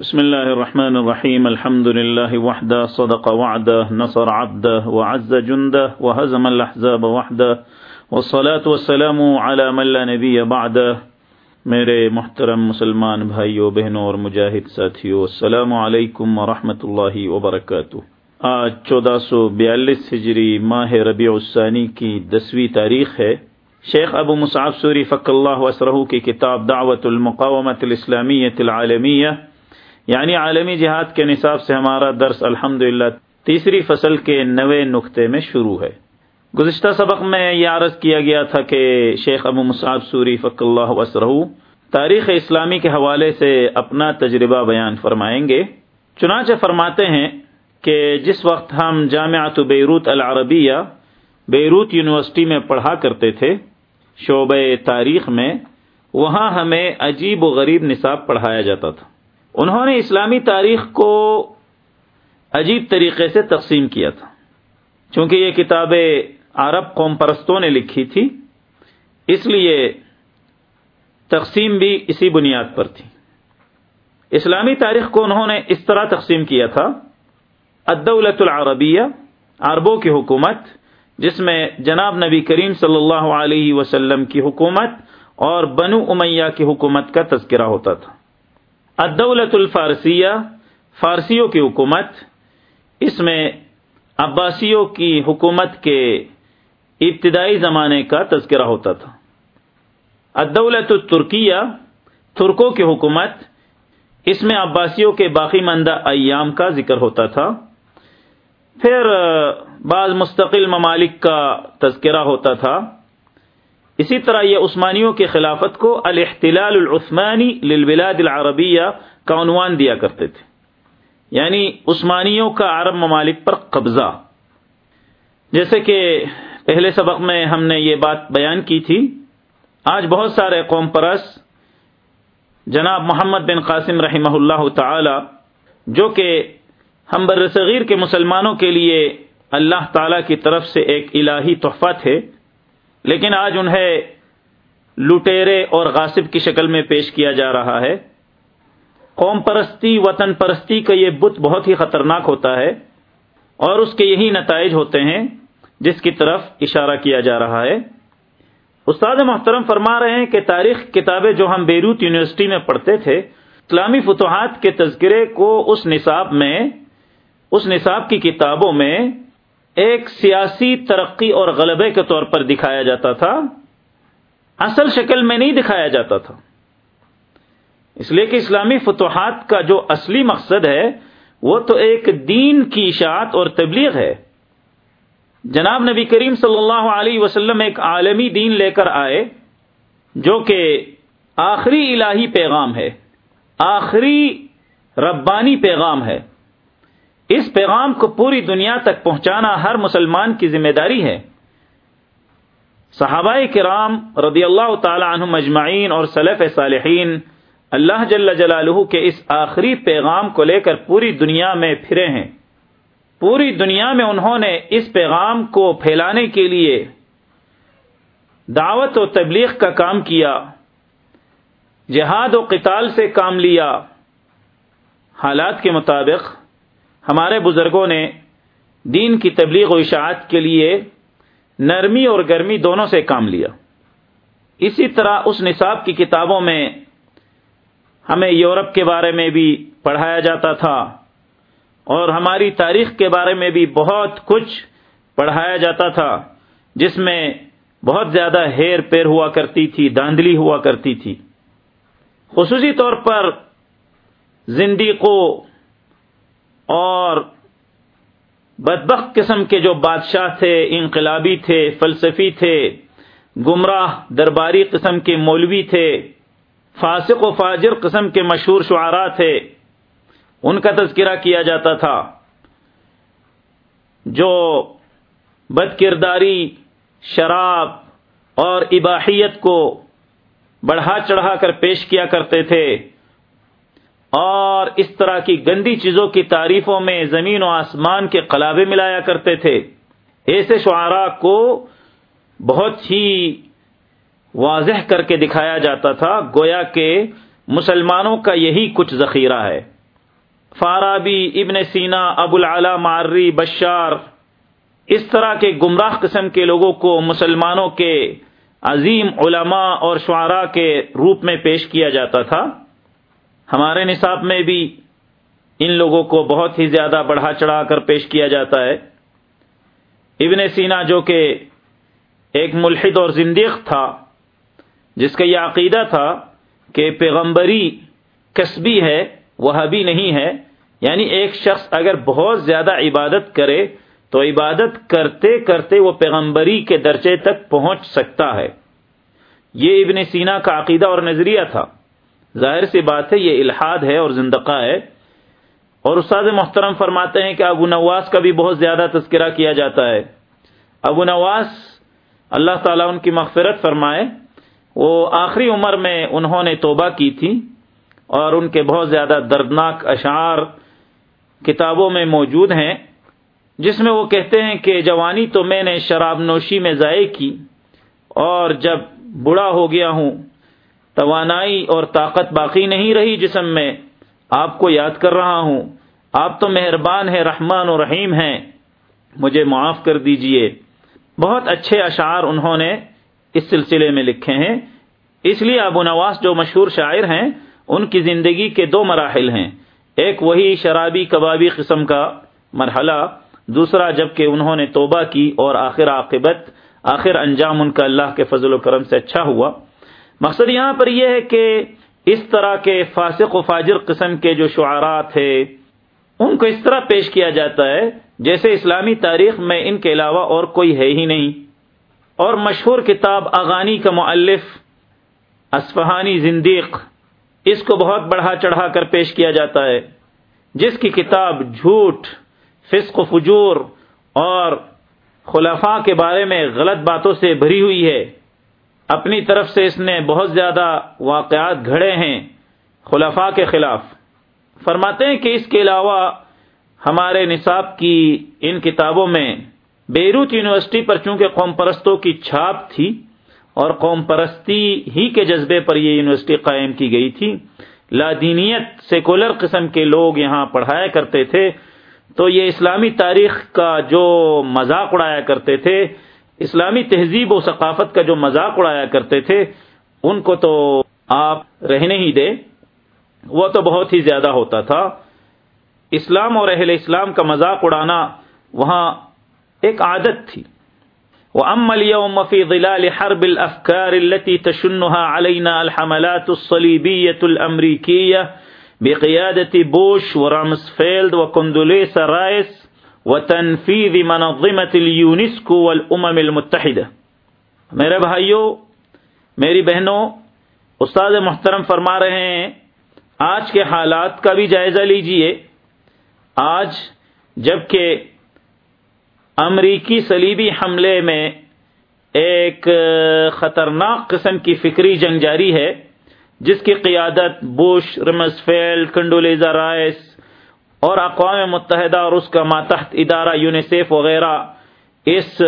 بسم الله الرحمن الرحيم الحمد لله وحده صدق وعده نصر عبده وعز جنده وهزم الأحزاب وحده والصلاة والسلام على من لا نبي بعده میرے محترم مسلمان بھائیوں بہنوں اور مجاہد ساتھیوں السلام علیکم ورحمۃ اللہ وبرکاتہ۔ آج چودہ سو بیالیس ہجری ماہ ربیع الثانی کی دسویں تاریخ ہے۔ شیخ ابو مصعب سوری فق اللہ وسرہ کی کتاب دعوت المقامت الاسلامیت العالمیہ یعنی عالمی جہاد کے نصاب سے ہمارا درس الحمد تیسری فصل کے نوے نقطے میں شروع ہے۔ گزشتہ سبق میں یہ عرض کیا گیا تھا کہ شیخ ابو مصعب سوری فق اللہ وسرہ تاریخ اسلامی کے حوالے سے اپنا تجربہ بیان فرمائیں گے۔ چنانچہ فرماتے ہیں کہ جس وقت ہم جامعۃ بیروت العربیہ، بیروت یونیورسٹی میں پڑھا کرتے تھے شعبہ تاریخ میں، وہاں ہمیں عجیب و غریب نصاب پڑھایا جاتا تھا۔ انہوں نے اسلامی تاریخ کو عجیب طریقے سے تقسیم کیا تھا۔ چونکہ یہ کتابیں عرب قوم پرستوں نے لکھی تھی، اس لیے تقسیم بھی اسی بنیاد پر تھی۔ اسلامی تاریخ کو انہوں نے اس طرح تقسیم کیا تھا الدولت العربیہ، عربوں کی حکومت، جس میں جناب نبی کریم صلی اللہ علیہ وسلم کی حکومت اور بنو امیہ کی حکومت کا تذکرہ ہوتا تھا۔ الدولت الفارسیہ فارسیوں کی حکومت، اس میں عباسیوں کی حکومت کے ابتدائی زمانے کا تذکرہ ہوتا تھا۔ الدولت الترکیہ، ترکوں کی حکومت، اس میں عباسیوں کے باقی مندہ ایام کا ذکر ہوتا تھا۔ پھر، بعض مستقل ممالک کا تذکرہ ہوتا تھا۔ اسی طرح یہ عثمانیوں کی خلافت کو الاحتلال العثمانی للبلاد العربیہ کا عنوان دیا کرتے تھے۔ یعنی عثمانیوں کا عرب ممالک پر قبضہ۔ جیسے کہ پہلے سبق میں ہم نے یہ بات بیان کی تھی، آج بہت سارے قوم پرس جناب محمد بن قاسم رحمہ اللہ تعالی، جو کہ ہم بر صغیر کے مسلمانوں کے لیے اللہ تعالی کی طرف سے ایک الہی تحفہ تھے لیکن آج انہیں لٹیرے اور غاصب کی شکل میں پیش کیا جا رہا ہے۔ قوم پرستی، وطن پرستی کا یہ بت بہت ہی خطرناک ہوتا ہے اور اس کے یہی نتائج ہوتے ہیں جس کی طرف اشارہ کیا جا رہا ہے۔ استاد محترم فرما رہے ہیں کہ تاریخ کتابیں جو ہم بیروت یونیورسٹی میں پڑھتے تھے، اسلامی فتوحات کے تذکرے کو اس نصاب میں، اس نصاب کی کتابوں میں ایک سیاسی ترقی اور غلبے کے طور پر دکھایا جاتا تھا۔ اصل شکل میں نہیں دکھایا جاتا تھا۔ اس لیے کہ اسلامی فتوحات کا جو اصلی مقصد ہے، وہ تو ایک دین کی اشاعت اور تبلیغ ہے۔ جناب نبی کریم صلی اللہ علیہ وسلم ایک عالمی دین لے کر آئے، جو کہ آخری الہی پیغام ہے، آخری ربانی پیغام ہے۔ اس پیغام کو پوری دنیا تک پہنچانا ہر مسلمان کی ذمہ داری ہے۔ صحابہ کرام رضی اللہ تعالی عنہ مجمعین اور صلیف صالحین اللہ جل جلالہ کے اس آخری پیغام کو لے کر پوری دنیا میں پھرے ہیں۔ پوری دنیا میں انہوں نے اس پیغام کو پھیلانے کے لیے دعوت و تبلیغ کا کام کیا، جہاد و قتال سے کام لیا۔ حالات کے مطابق ہمارے بزرگوں نے دین کی تبلیغ و اشاعت کے لیے نرمی اور گرمی دونوں سے کام لیا۔ اسی طرح اس نصاب کی کتابوں میں ہمیں یورپ کے بارے میں بھی پڑھایا جاتا تھا اور ہماری تاریخ کے بارے میں بھی بہت کچھ پڑھایا جاتا تھا، جس میں بہت زیادہ ہیر پیر ہوا کرتی تھی، داندلی ہوا کرتی تھی۔ خصوصی طور پر زندگی کو اور بدبخت قسم کے جو بادشاہ تھے، انقلابی تھے، فلسفی تھے، گمراہ، درباری قسم کے مولوی تھے، فاسق و فاجر قسم کے مشہور شعراء تھے، ان کا تذکرہ کیا جاتا تھا۔ جو بد کرداری شراب اور اباحیت کو بڑھا چڑھا کر پیش کیا کرتے تھے۔ اور اس طرح کی گندی چیزوں کی تعریفوں میں زمین و آسمان کے قلابے ملایا کرتے تھے۔ ایسے شعراء کو بہت ہی واضح کر کے دکھایا جاتا تھا۔ گویا کہ مسلمانوں کا یہی کچھ ذخیرہ ہے۔ فارابی، ابن سینا ابو العلا ماری بشار، اس طرح کے گمراہ قسم کے لوگوں کو مسلمانوں کے عظیم علماء اور شعراء کے روپ میں پیش کیا جاتا تھا۔ ہمارے نصاب میں بھی ان لوگوں کو بہت ہی زیادہ بڑھا چڑھا کر پیش کیا جاتا ہے۔ ابن سینا جو کہ ایک ملحد اور زندیق تھا، جس کا یہ عقیدہ تھا کہ پیغمبری کسبی ہے وہ بھی نہیں ہے یعنی ایک شخص اگر بہت زیادہ عبادت کرے، تو عبادت کرتے کرتے وہ پیغمبری کے درجے تک پہنچ سکتا ہے۔ یہ ابن سینا کا عقیدہ اور نظریہ تھا۔ ظاہر سی بات ہے، یہ الحاد ہے اور زندقہ ہے۔ اور استاد محترم فرماتے ہیں کہ ابو نواس کا بھی بہت زیادہ تذکرہ کیا جاتا ہے۔ ابو نواس، اللہ تعالیٰ ان کی مغفرت فرمائے۔ وہ آخری عمر میں انہوں نے توبہ کی تھی اور ان کے بہت زیادہ دردناک اشعار کتابوں میں موجود ہیں، جس میں وہ کہتے ہیں کہ جوانی تو میں نے شراب نوشی میں ضائع کی اور جب بڑا ہو گیا ہوں توانائی اور طاقت باقی نہیں رہی جسم میں۔ آپ کو یاد کر رہا ہوں، آپ تو مہربان ہیں، رحمان و رحیم ہیں۔ مجھے معاف کر دیجیے۔ بہت اچھے اشعار انہوں نے اس سلسلے میں لکھے ہیں۔ اس لیے ابو نواس جو مشہور شاعر ہیں، ان کی زندگی کے دو مراحل ہیں۔ ایک وہی شرابی کبابی قسم کا مرحلہ، دوسرا جبکہ انہوں نے توبہ کی اور آخر عاقبت، آخر انجام ان کا اللہ کے فضل و کرم سے اچھا ہوا۔ مقصد یہاں پر یہ ہے کہ اس طرح کے فاسق و فاجر قسم کے جو شعراء تھے، ان کو اس طرح پیش کیا جاتا ہے جیسے اسلامی تاریخ میں ان کے علاوہ اور کوئی ہے ہی نہیں۔ اور مشہور کتاب اغانی کا معلف اسفہانی زندیق، اس کو بہت بڑھا چڑھا کر پیش کیا جاتا ہے، جس کی کتاب جھوٹ، فسق و فجور اور خلفاء کے بارے میں غلط باتوں سے بھری ہوئی ہے۔ اپنی طرف سے اس نے بہت زیادہ واقعات گھڑے ہیں خلفاء کے خلاف۔ فرماتے ہیں کہ اس کے علاوہ ہمارے نصاب کی ان کتابوں میں بیروت یونیورسٹی پر چونکہ قوم پرستوں کی چھاپ تھی اور قوم پرستی ہی کے جذبے پر یہ یونیورسٹی قائم کی گئی تھی لادینیت سیکولر قسم کے لوگ یہاں پڑھایا کرتے تھے، تو یہ اسلامی تاریخ کا جو مذاق اڑایا کرتے تھے اسلامی تہذیب و ثقافت کا جو مذاق اڑایا کرتے تھے، ان کو تو آپ رہنے ہی دے وہ تو بہت ہی زیادہ ہوتا تھا۔ اسلام اور اہل اسلام کا مذاق اڑانا وہاں ایک عادت تھی۔ وأما اليوم في ظلال حرب الأفكار التي تشنها علينا الحملات الصليبية الأمريكية بقيادة بوش ورامسفيلد وكندوليسا رايس وتنفيذ منظمة اليونسكو والأمم المتحدة. میرے بھائیوں میری بہنوں، استاد محترم فرما رہے ہیں، آج کے حالات کا بھی جائزہ لیجیے۔ آج جبکہ امریکی صلیبی حملے میں ایک خطرناک قسم کی فکری جنگ جاری ہے، جس کی قیادت بش رمسفیل کنڈولیزا، رائس اور اقوام متحدہ اور اس کا ماتحت ادارہ یونیسیف وغیرہ اس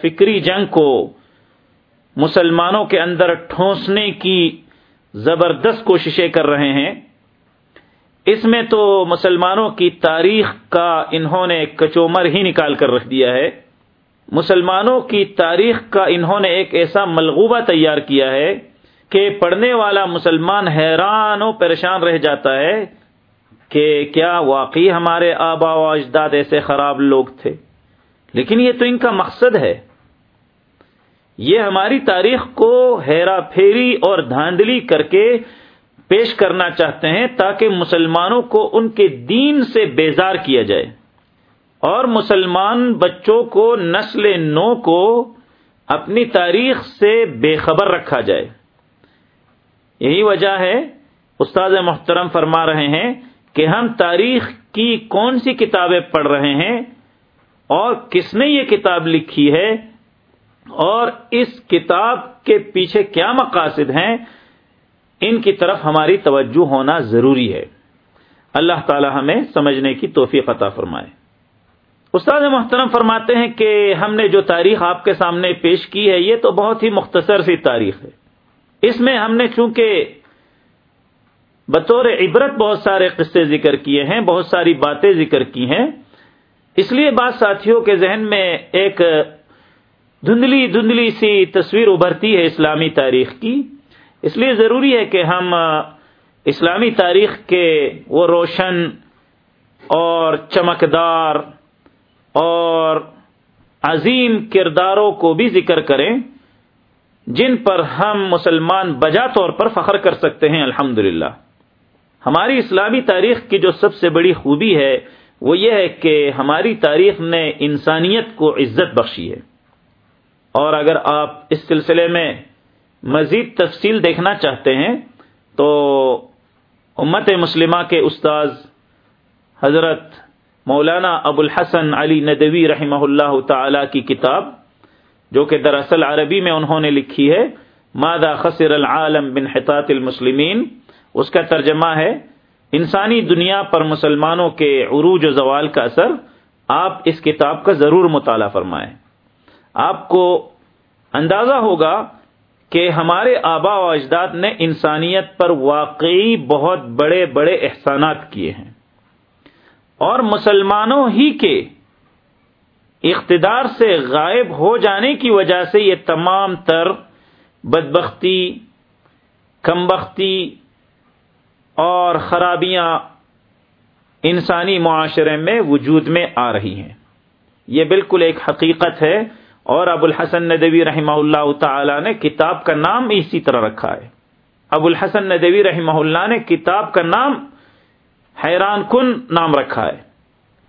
فکری جنگ کو مسلمانوں کے اندر ٹھونسنے کی زبردست کوششیں کر رہے ہیں۔ اس میں تو مسلمانوں کی تاریخ کا انہوں نے کچومر ہی نکال کر رکھ دیا ہے۔ مسلمانوں کی تاریخ کا انہوں نے ایک ایسا ملغوبہ تیار کیا ہے کہ پڑھنے والا مسلمان حیران و پریشان رہ جاتا ہے۔ کہ کیا واقعی ہمارے آبا و اجداد ایسے خراب لوگ تھے؟ لیکن یہ تو ان کا مقصد ہے۔ یہ ہماری تاریخ کو ہیرا پھیری اور دھاندلی کر کے پیش کرنا چاہتے ہیں تاکہ مسلمانوں کو ان کے دین سے بیزار کیا جائے۔ اور مسلمان بچوں کو، نسل نو کو اپنی تاریخ سے بے خبر رکھا جائے۔ یہی وجہ ہے استاد محترم فرما رہے ہیں کہ ہم تاریخ کی کون سی کتابیں پڑھ رہے ہیں اور کس نے یہ کتاب لکھی ہے اور اس کتاب کے پیچھے کیا مقاصد ہیں، ان کی طرف ہماری توجہ ہونا ضروری ہے۔ اللہ تعالی ہمیں سمجھنے کی توفیق عطا فرمائے۔ استاد محترم فرماتے ہیں کہ ہم نے جو تاریخ آپ کے سامنے پیش کی ہے، یہ تو بہت ہی مختصر سی تاریخ ہے۔ اس میں ہم نے چونکہ بطور عبرت بہت سارے قصے ذکر کیے ہیں، بہت ساری باتیں ذکر کی ہیں۔ اس لیے بات ساتھیوں کے ذہن میں ایک دھندلی دھندلی سی تصویر ابھرتی ہے اسلامی تاریخ کی۔ اس لیے ضروری ہے کہ ہم اسلامی تاریخ کے وہ روشن اور چمکدار اور عظیم کرداروں کو بھی ذکر کریں، جن پر ہم مسلمان بجا طور پر فخر کر سکتے ہیں الحمد ہماری اسلامی تاریخ کی جو سب سے بڑی خوبی ہے، وہ یہ ہے کہ ہماری تاریخ نے انسانیت کو عزت بخشی ہے۔ اور اگر آپ اس سلسلے میں مزید تفصیل دیکھنا چاہتے ہیں، تو امت مسلمہ کے استاذ حضرت مولانا ابو الحسن علی ندوی رحمہ اللہ تعالی کی کتاب، جو کہ دراصل عربی میں انہوں نے لکھی ہے مادہ خسر العالم بن حطاط المسلمین؟ اس کا ترجمہ ہے، انسانی دنیا پر مسلمانوں کے عروج و زوال کا اثر آپ اس کتاب کا ضرور مطالعہ فرمائیں۔ آپ کو اندازہ ہوگا کہ ہمارے آبا و اجداد نے انسانیت پر واقعی بہت بڑے بڑے احسانات کیے ہیں۔ اور مسلمانوں ہی کے اقتدار سے غائب ہو جانے کی وجہ سے یہ تمام تر بدبختی، کمبختی اور خرابیاں انسانی معاشرے میں وجود میں آ رہی ہیں۔ یہ بالکل ایک حقیقت ہے اور ابو الحسن ندوی رحمہ اللہ تعالی نے کتاب کا نام اسی طرح رکھا ہے۔ ابو الحسن ندوی رحمہ اللہ نے کتاب کا نام حیران کن نام رکھا ہے۔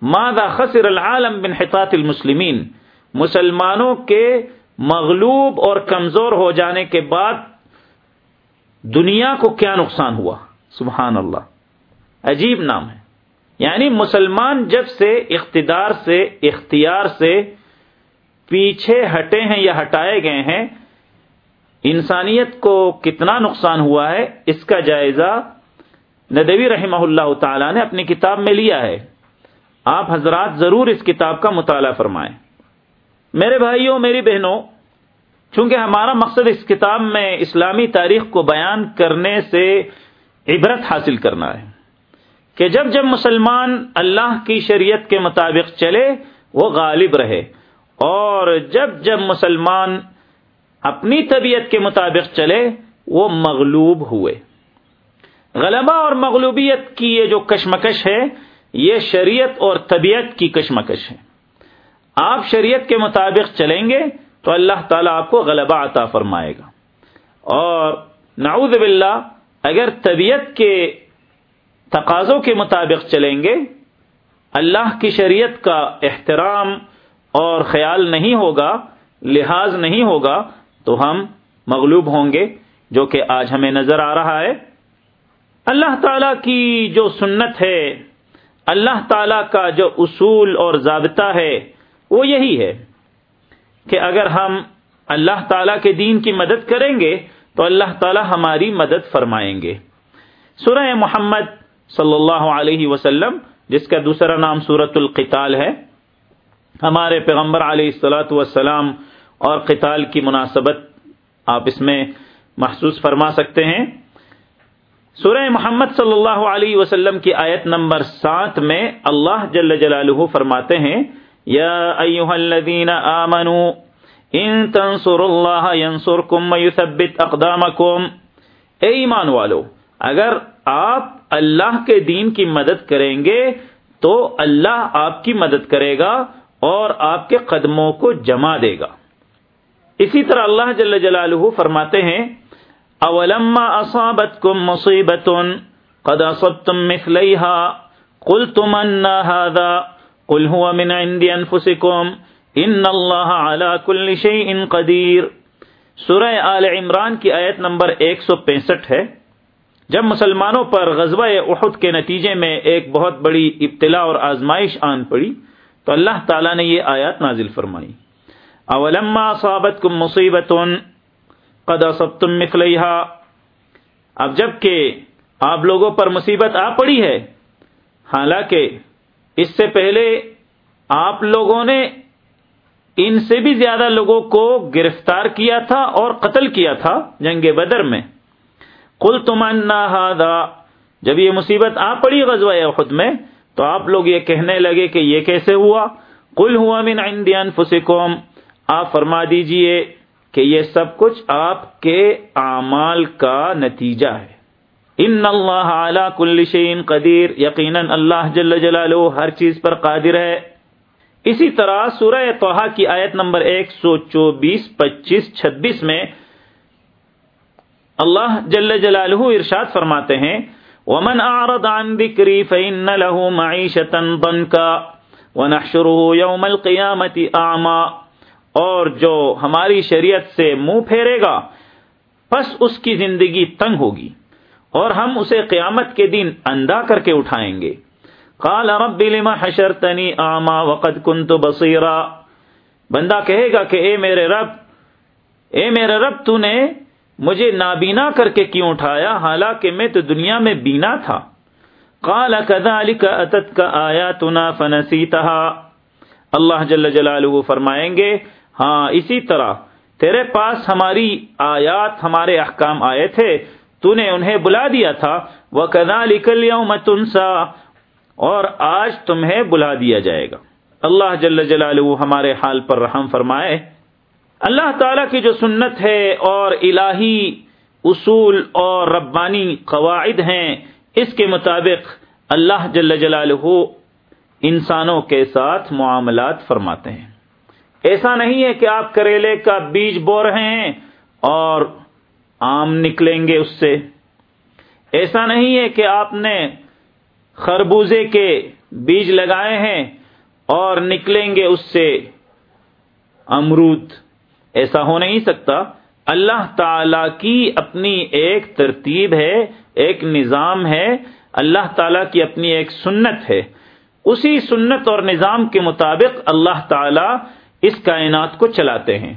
مادہ خسر العالم بن حطاط المسلمین؟ مسلمانوں کے مغلوب اور کمزور ہو جانے کے بعد دنیا کو کیا نقصان ہوا؟ سبحان اللہ۔ عجیب نام ہے۔ یعنی مسلمان جب سے اقتدار سے، اختیار سے پیچھے ہٹے ہیں یا ہٹائے گئے ہیں، انسانیت کو کتنا نقصان ہوا ہے، اس کا جائزہ ندوی رحمہ اللہ تعالی نے اپنی کتاب میں لیا ہے۔ آپ حضرات ضرور اس کتاب کا مطالعہ فرمائیں۔ میرے بھائیوں، میری بہنوں، چونکہ ہمارا مقصد اس کتاب میں اسلامی تاریخ کو بیان کرنے سے عبرت حاصل کرنا ہے کہ جب جب مسلمان اللہ کی شریعت کے مطابق چلے، وہ غالب رہے۔ اور جب جب مسلمان اپنی طبیعت کے مطابق چلے، وہ مغلوب ہوئے۔ غلبہ اور مغلوبیت کی یہ جو کشمکش ہے، یہ شریعت اور طبیعت کی کشمکش ہے۔ آپ شریعت کے مطابق چلیں گے، تو اللہ تعالیٰ آپ کو غلبہ عطا فرمائے گا۔ اور نعوذ باللہ اگر طبیعت کے تقاضوں کے مطابق چلیں گے، اللہ کی شریعت کا احترام اور خیال نہیں ہوگا، لحاظ نہیں ہوگا، تو ہم مغلوب ہوں گے، جو کہ آج ہمیں نظر آ رہا ہے۔ اللہ تعالی کی جو سنت ہے، اللہ تعالی کا جو اصول اور ضابطہ ہے، وہ یہی ہے کہ اگر ہم اللہ تعالی کے دین کی مدد کریں گے تو اللہ تعالی ہماری مدد فرمائیں گے۔ سورہ محمد صلی اللہ علیہ وسلم، جس کا دوسرا نام سورت القتال ہے، ہمارے پیغمبر علیہ السلاۃ والسلام اور قتال کی مناسبت آپ اس میں محسوس فرما سکتے ہیں۔ سورہ محمد صلی اللہ علیہ وسلم کی آیت نمبر سات میں اللہ جل جلالہ فرماتے ہیں، یا ایوہ الذین آمنوا ان تنصر اللہ ینصرکم ویثبت اقدامکم اے ایمان والو، اگر آپ اللہ کے دین کی مدد کریں گے، تو اللہ آپ کی مدد کرے گا اور آپ کے قدموں کو جما دے گا۔ اسی طرح اللہ جل جلالہ فرماتے ہیں اولما اصابتکم مصیبت قد اصبتم مثلیها قلتم ان هذا قل هو من عند انفسکم ان اللہ علی کل شیء قدیر سورہ آل عمران کی آیت نمبر 165 ہے۔ جب مسلمانوں پر غزوہ احد کے نتیجے میں ایک بہت بڑی ابتلا اور آزمائش آن پڑی، تو اللہ تعالیٰ نے یہ آیات نازل فرمائی۔ اولما صابت کم مصیبت قد اصبتم مثلیها اب جبکہ آپ لوگوں پر مصیبت آ پڑی ہے، حالانکہ اس سے پہلے آپ لوگوں نے ان سے بھی زیادہ لوگوں کو گرفتار کیا تھا اور قتل کیا تھا جنگ بدر میں۔ کل تمنا جب یہ مصیبت آ پڑی غزوہ خود میں، تو آپ لوگ یہ کہنے لگے کہ یہ کیسے ہوا؟ کل ہوا من عند انفسکم۔ آپ فرما دیجیے کہ یہ سب کچھ آپ کے اعمال کا نتیجہ ہے۔ ان اللہ اعلی کل شین قدیر۔ یقیناً اللہ جل جلالہ ہر چیز پر قادر ہے۔ اسی طرح سورہ توحا کی آیت نمبر ایک سو چوبیس، پچیس، چھبیس میں اللہ جل جلالہ ارشاد فرماتے ہیں، ومن اعرض عن ذکری فإن له معیشتا ضنکا ونحشره يوم القیامت اعما اور جو ہماری شریعت سے منہ پھیرے گا، پس اس کی زندگی تنگ ہوگی اور ہم اسے قیامت کے دن اندھا کر کے اٹھائیں گے۔ قال رب لما حشرتنی اعما وقد كنت بصیرا۔ بندہ کہے گا کہ اے میرے رب، اے میرے رب، تو نے مجھے نابینا کر کے کیوں اٹھایا؟ حالانکہ میں تو دنیا میں بینا تھا۔ قال كذلك اتتك آیاتنا فنسیتها اللہ جل جلالہ فرمائیں گے ہاں اسی طرح تیرے پاس ہماری آیات، ہمارے احکام آئے تھے، تو نے انہیں بلا دیا تھا۔ وہ کدا لکل تنسا۔ اور آج تمہیں بلا دیا جائے گا۔ اللہ جل جلال ہمارے حال پر رحم فرمائے۔ اللہ تعالی کی جو سنت ہے اور الہی اصول اور ربانی قواعد ہیں، اس کے مطابق اللہ جل جلالہ انسانوں کے ساتھ معاملات فرماتے ہیں۔ ایسا نہیں ہے کہ آپ کریلے کا بیج بو رہے ہیں اور آم نکلیں گے اس سے۔ ایسا نہیں ہے کہ آپ نے خربوزے کے بیج لگائے ہیں اور نکلیں گے اس سے۔ امرود۔ ایسا ہو نہیں سکتا۔ اللہ تعالی کی اپنی ایک ترتیب ہے، ایک نظام ہے۔ اللہ تعالی کی اپنی ایک سنت ہے۔ اسی سنت اور نظام کے مطابق اللہ تعالی اس کائنات کو چلاتے ہیں۔